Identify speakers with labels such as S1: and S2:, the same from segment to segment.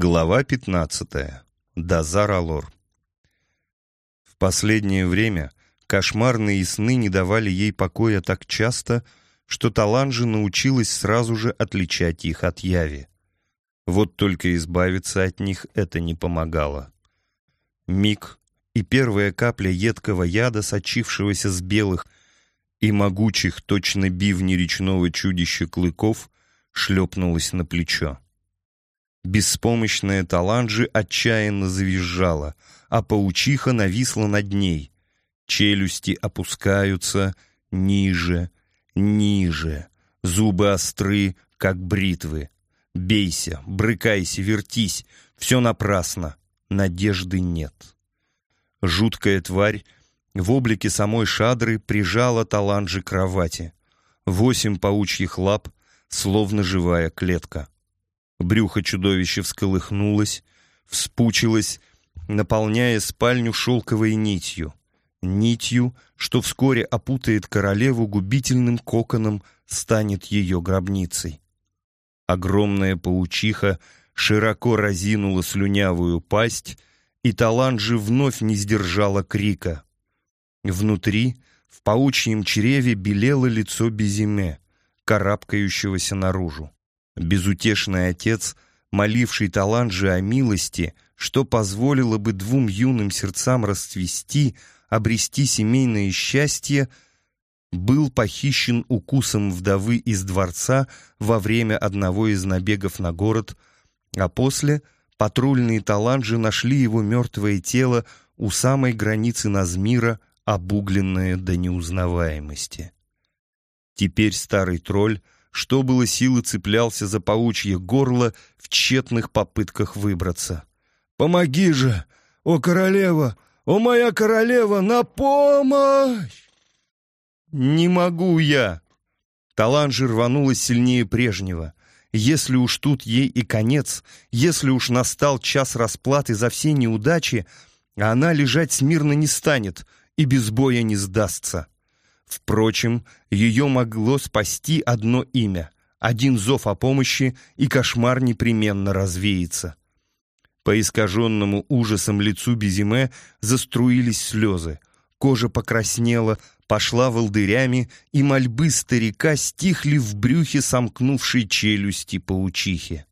S1: Глава 15. Дазар Алор. В последнее время кошмарные сны не давали ей покоя так часто, что Таланжи научилась сразу же отличать их от яви. Вот только избавиться от них это не помогало. Миг и первая капля едкого яда, сочившегося с белых и могучих, точно бивни речного чудища клыков, шлепнулась на плечо. Беспомощная Таланджи отчаянно завизжала, а паучиха нависла над ней. Челюсти опускаются ниже, ниже, зубы остры, как бритвы. Бейся, брыкайся, вертись, все напрасно, надежды нет. Жуткая тварь в облике самой шадры прижала Таланджи к кровати. Восемь паучьих лап, словно живая клетка. Брюхо чудовища всколыхнулось, вспучилось, наполняя спальню шелковой нитью. Нитью, что вскоре опутает королеву губительным коконом, станет ее гробницей. Огромная паучиха широко разинула слюнявую пасть, и Таланджи вновь не сдержала крика. Внутри, в паучьем чреве, белело лицо Безиме, карабкающегося наружу безутешный отец, моливший Таланджи о милости, что позволило бы двум юным сердцам расцвести, обрести семейное счастье, был похищен укусом вдовы из дворца во время одного из набегов на город, а после патрульные Таланджи нашли его мертвое тело у самой границы Назмира, обугленное до неузнаваемости. Теперь старый тролль что было силы цеплялся за паучье горло в тщетных попытках выбраться. «Помоги же! О, королева! О, моя королева! На помощь!» «Не могу я!» Таланжи рванулась сильнее прежнего. Если уж тут ей и конец, если уж настал час расплаты за все неудачи, она лежать смирно не станет и без боя не сдастся. Впрочем, ее могло спасти одно имя, один зов о помощи, и кошмар непременно развеется. По искаженному ужасом лицу Безиме заструились слезы, кожа покраснела, пошла волдырями, и мольбы старика стихли в брюхе сомкнувшей челюсти паучихи.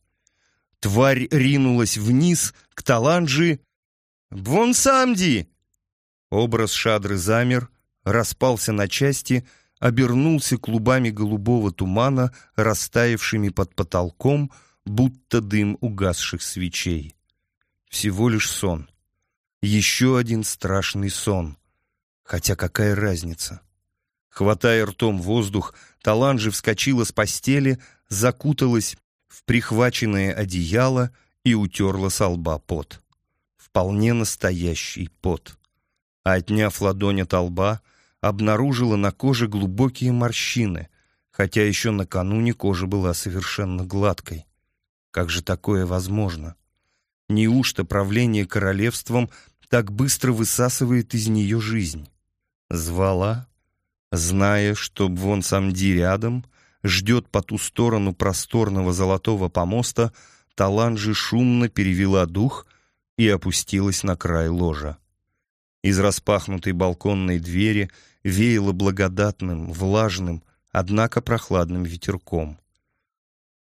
S1: Тварь ринулась вниз, к Таланджи. «Вон самди!» Образ Шадры замер, распался на части, обернулся клубами голубого тумана, растаявшими под потолком, будто дым угасших свечей. Всего лишь сон. Еще один страшный сон. Хотя какая разница? Хватая ртом воздух, Таланжи вскочила с постели, закуталась в прихваченное одеяло и утерла со лба пот. Вполне настоящий пот. А отняв ладонь от лба, обнаружила на коже глубокие морщины, хотя еще накануне кожа была совершенно гладкой. Как же такое возможно? Неужто правление королевством так быстро высасывает из нее жизнь? Звала, зная, что вон Самди рядом, ждет по ту сторону просторного золотого помоста, Таланжи шумно перевела дух и опустилась на край ложа. Из распахнутой балконной двери веяло благодатным, влажным, однако прохладным ветерком.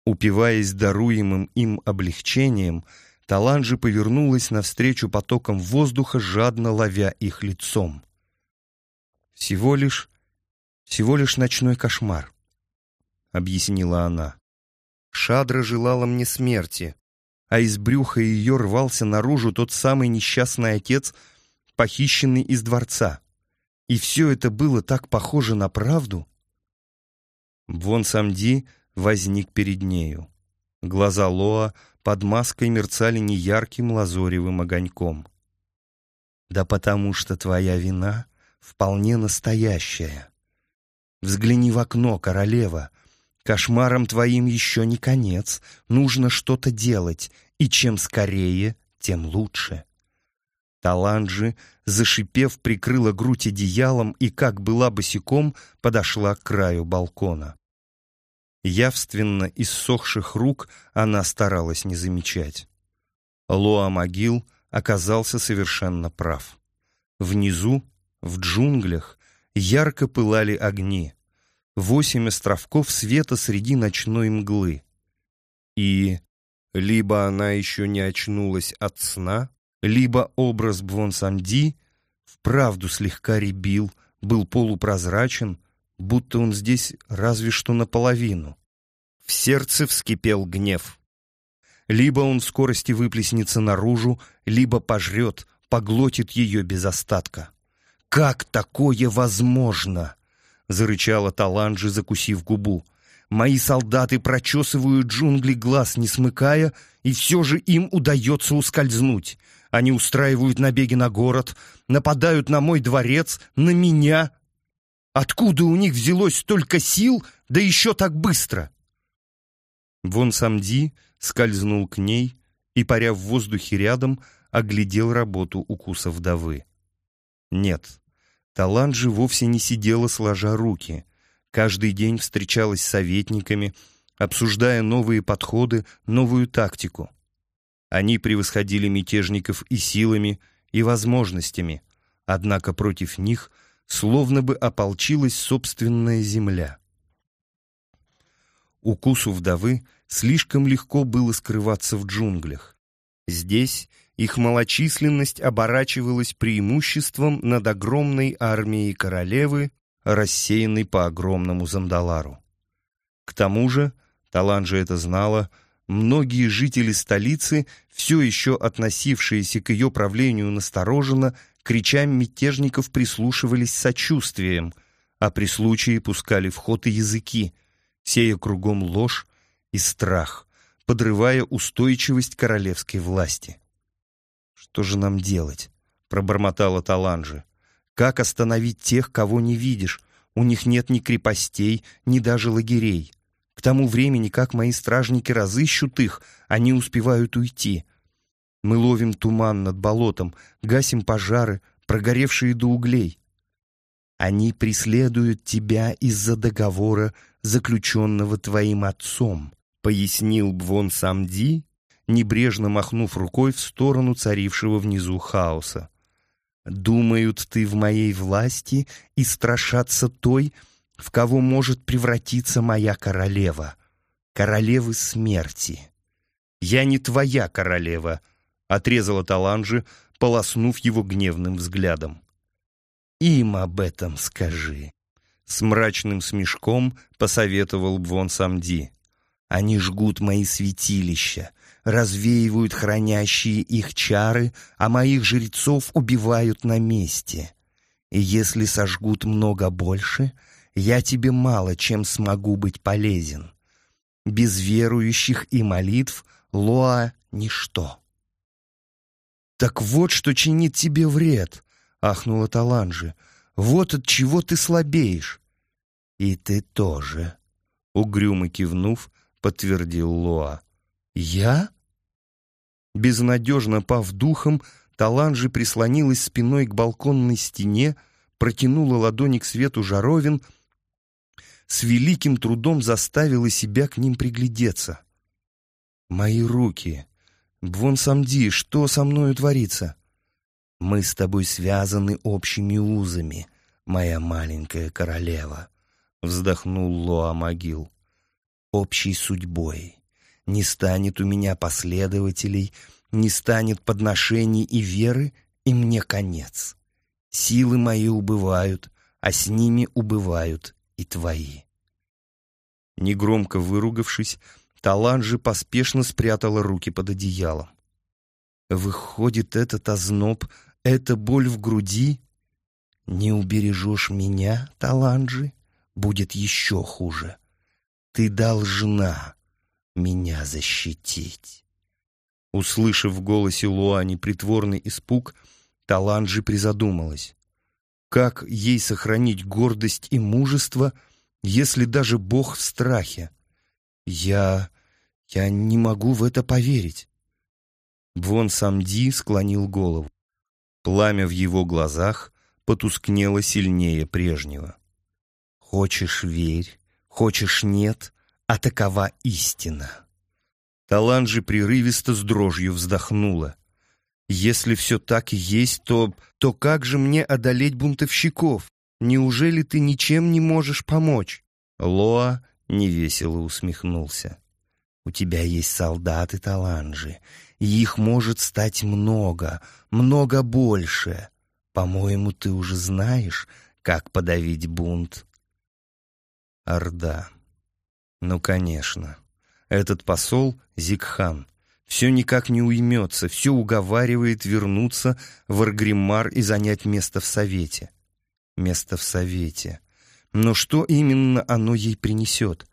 S1: Упиваясь даруемым им облегчением, Таланжи повернулась навстречу потокам воздуха, жадно ловя их лицом. «Всего лишь... всего лишь ночной кошмар», — объяснила она. «Шадра желала мне смерти, а из брюха ее рвался наружу тот самый несчастный отец, похищенный из дворца. И все это было так похоже на правду. Вон Самди возник перед нею. Глаза Лоа под маской мерцали неярким лазоревым огоньком. «Да потому что твоя вина вполне настоящая. Взгляни в окно, королева. Кошмаром твоим еще не конец. Нужно что-то делать, и чем скорее, тем лучше». Таланджи, зашипев, прикрыла грудь одеялом и, как была босиком, подошла к краю балкона. Явственно иссохших рук она старалась не замечать. Лоа Могил оказался совершенно прав. Внизу, в джунглях, ярко пылали огни. Восемь островков света среди ночной мглы. И либо она еще не очнулась от сна, либо образ Бвонсамди вправду слегка ребил, был полупрозрачен, будто он здесь разве что наполовину. В сердце вскипел гнев. Либо он в скорости выплеснется наружу, либо пожрет, поглотит ее без остатка. «Как такое возможно?» — зарычала Таланджи, закусив губу. «Мои солдаты прочесывают джунгли глаз, не смыкая, и все же им удается ускользнуть. Они устраивают набеги на город, нападают на мой дворец, на меня. Откуда у них взялось столько сил, да еще так быстро?» Вон Самди скользнул к ней и, паря в воздухе рядом, оглядел работу укуса вдовы. Нет, Таланджи вовсе не сидела сложа руки. Каждый день встречалась с советниками, обсуждая новые подходы, новую тактику. Они превосходили мятежников и силами, и возможностями, однако против них словно бы ополчилась собственная земля. Укусу вдовы слишком легко было скрываться в джунглях. Здесь их малочисленность оборачивалась преимуществом над огромной армией королевы, рассеянной по огромному Зандалару. К тому же, Таланжа это знала, многие жители столицы, все еще относившиеся к ее правлению настороженно, к речам мятежников прислушивались сочувствием, а при случае пускали в ход и языки, сея кругом ложь и страх, подрывая устойчивость королевской власти. «Что же нам делать?» — пробормотала Таланжи. «Как остановить тех, кого не видишь? У них нет ни крепостей, ни даже лагерей. К тому времени, как мои стражники разыщут их, они успевают уйти. Мы ловим туман над болотом, гасим пожары, прогоревшие до углей. Они преследуют тебя из-за договора, заключенного твоим отцом», — пояснил Бвон Самди, небрежно махнув рукой в сторону царившего внизу хаоса. «Думают, ты в моей власти и страшатся той, в кого может превратиться моя королева, королевы смерти. Я не твоя королева», — отрезала Таланжи, полоснув его гневным взглядом. Им об этом скажи. С мрачным смешком посоветовал Бвон Самди. Они жгут мои святилища, развеивают хранящие их чары, а моих жрецов убивают на месте. И если сожгут много больше, я тебе мало чем смогу быть полезен. Без верующих и молитв Лоа — ничто. «Так вот, что чинит тебе вред», — ахнула Таланжи. «Вот от чего ты слабеешь». «И ты тоже», — угрюмо кивнув, подтвердил Лоа. «Я?» Безнадежно пав духом, Таланжи прислонилась спиной к балконной стене, протянула ладони к свету жаровин, с великим трудом заставила себя к ним приглядеться. «Мои руки! Бвон Самди, что со мною творится?» Мы с тобой связаны общими узами, моя маленькая королева, вздохнул Лоа Могил. Общей судьбой. Не станет у меня последователей, не станет подношений и веры, и мне конец. Силы мои убывают, а с ними убывают и твои. Негромко выругавшись, Таланджи поспешно спрятала руки под одеялом. Выходит, этот озноб эта боль в груди? Не убережешь меня, Таланджи, будет еще хуже. Ты должна меня защитить. Услышав в голосе Луани притворный испуг, Таланджи призадумалась. Как ей сохранить гордость и мужество, если даже Бог в страхе? Я... я не могу в это поверить. Бвон Самди склонил голову. Пламя в его глазах потускнело сильнее прежнего. «Хочешь — верь, хочешь — нет, а такова истина. Таланджи прерывисто с дрожью вздохнула. «Если все так и есть, то... то как же мне одолеть бунтовщиков? Неужели ты ничем не можешь помочь?» Лоа невесело усмехнулся. «У тебя есть солдаты Таланджи, и их может стать много, много больше. По-моему, ты уже знаешь, как подавить бунт». Орда. Ну, конечно. Этот посол — Зикхан. Все никак не уймется, все уговаривает вернуться в Аргримар и занять место в Совете. Место в Совете. Но что именно оно ей принесет?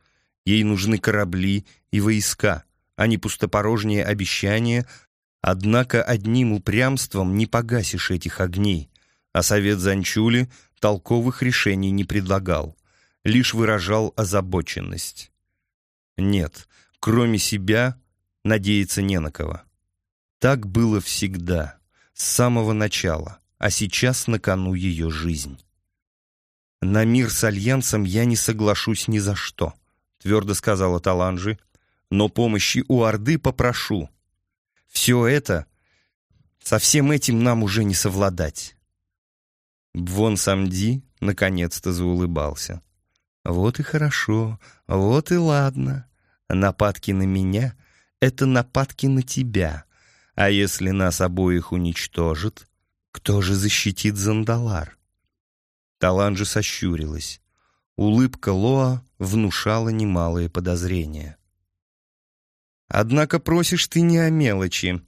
S1: Ей нужны корабли и войска, а не пустопорожние обещания, однако одним упрямством не погасишь этих огней, а совет Занчули толковых решений не предлагал, лишь выражал озабоченность. Нет, кроме себя надеяться не на кого. Так было всегда, с самого начала, а сейчас на кону ее жизнь. «На мир с Альянсом я не соглашусь ни за что», — твердо сказала Таланжи, «но помощи у Орды попрошу. Все это, со всем этим нам уже не совладать». Бвон Самди наконец-то заулыбался. «Вот и хорошо, вот и ладно. Нападки на меня — это нападки на тебя. А если нас обоих уничтожат, кто же защитит Зандалар?» Таланджи сощурилась. Улыбка Лоа внушала немалые подозрения. «Однако просишь ты не о мелочи.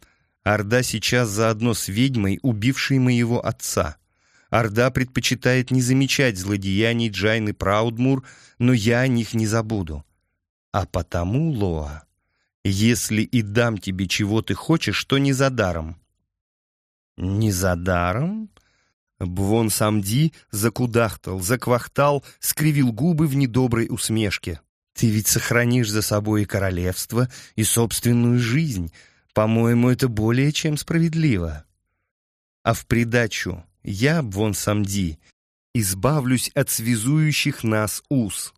S1: Орда сейчас заодно с ведьмой, убившей моего отца. Орда предпочитает не замечать злодеяний Джайны Праудмур, но я о них не забуду. А потому, Лоа, если и дам тебе чего ты хочешь, то не за даром». «Не за даром?» Бвон Самди закудахтал, заквахтал, скривил губы в недоброй усмешке. «Ты ведь сохранишь за собой и королевство, и собственную жизнь. По-моему, это более чем справедливо. А в придачу я, Бвон Самди, избавлюсь от связующих нас уз.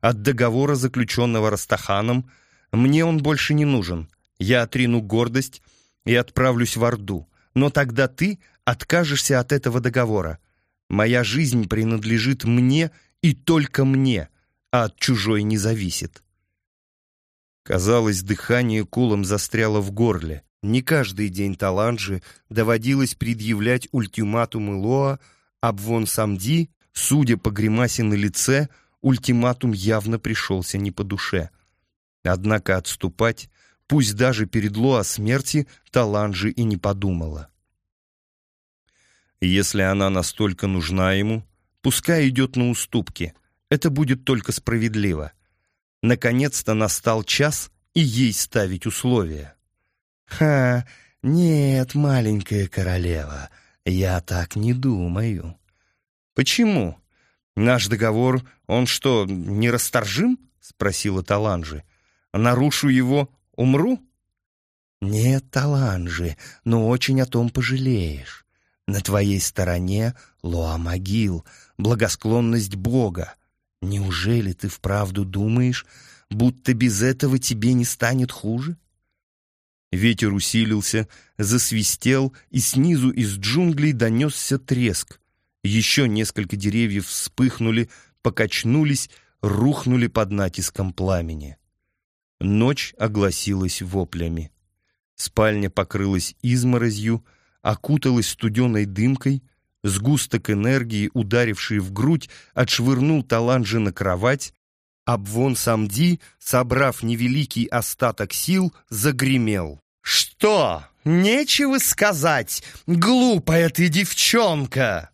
S1: От договора, заключенного Растаханом, мне он больше не нужен. Я отрину гордость и отправлюсь в Орду. Но тогда ты откажешься от этого договора. Моя жизнь принадлежит мне и только мне, а от чужой не зависит. Казалось, дыхание кулом застряло в горле. Не каждый день Таланджи доводилось предъявлять ультиматумы Лоа, Абвон Самди, судя по гримасе на лице, ультиматум явно пришелся не по душе. Однако отступать, пусть даже перед Лоа смерти, Таланджи и не подумала. Если она настолько нужна ему, пускай идет на уступки. Это будет только справедливо. Наконец-то настал час и ей ставить условия. «Ха, нет, маленькая королева, я так не думаю». «Почему? Наш договор, он что, нерасторжим?» — спросила Таланжи. «Нарушу его, умру?» «Нет, Таланжи, но очень о том пожалеешь. На твоей стороне Лоа-могил, благосклонность Бога. Неужели ты вправду думаешь, будто без этого тебе не станет хуже? Ветер усилился, засвистел, и снизу из джунглей донесся треск. Еще несколько деревьев вспыхнули, покачнулись, рухнули под натиском пламени. Ночь огласилась воплями. Спальня покрылась изморозью, окуталась студеной дымкой, сгусток энергии, ударивший в грудь, отшвырнул Таланджи на кровать, Обвон Самди, собрав невеликий остаток сил, загремел. «Что? Нечего сказать, глупая ты девчонка!»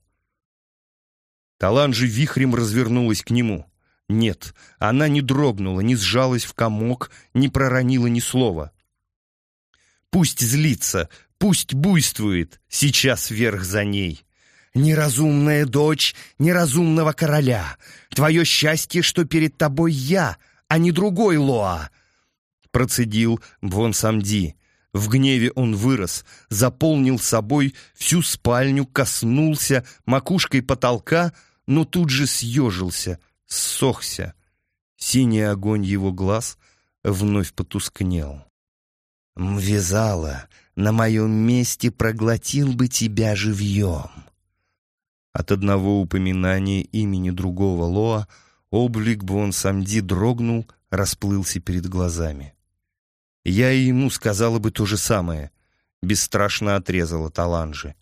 S1: Таланджи вихрем развернулась к нему. Нет, она не дрогнула, не сжалась в комок, не проронила ни слова. Пусть злится, Пусть буйствует, сейчас вверх за ней. Неразумная дочь неразумного короля. Твое счастье, что перед тобой я, а не другой Лоа. Процедил Бвон Самди. В гневе он вырос, заполнил собой всю спальню, коснулся макушкой потолка, но тут же съежился, ссохся. Синий огонь его глаз вновь потускнел.
S2: Мвизала, на моем месте проглотил бы тебя живьем.
S1: От одного упоминания имени другого Лоа облик Бон Самди дрогнул, расплылся перед глазами. Я и ему сказала бы то же самое, бесстрашно отрезала Таланжи.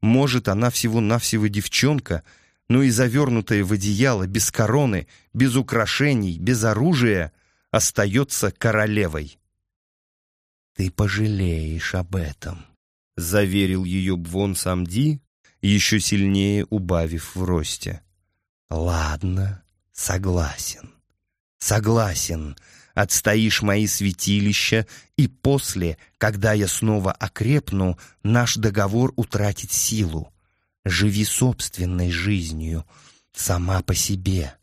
S1: Может, она всего-навсего девчонка, но и завернутая в одеяло, без короны, без украшений, без оружия, остается королевой.
S2: «Ты пожалеешь об этом», —
S1: заверил ее Бвон Самди, еще сильнее убавив в росте.
S2: «Ладно, согласен. Согласен. Отстоишь мои святилища, и после, когда я снова окрепну, наш договор утратит силу. Живи собственной жизнью, сама по себе.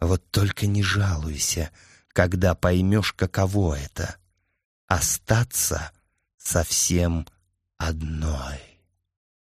S2: Вот только не жалуйся, когда поймешь, каково это — остаться совсем одной.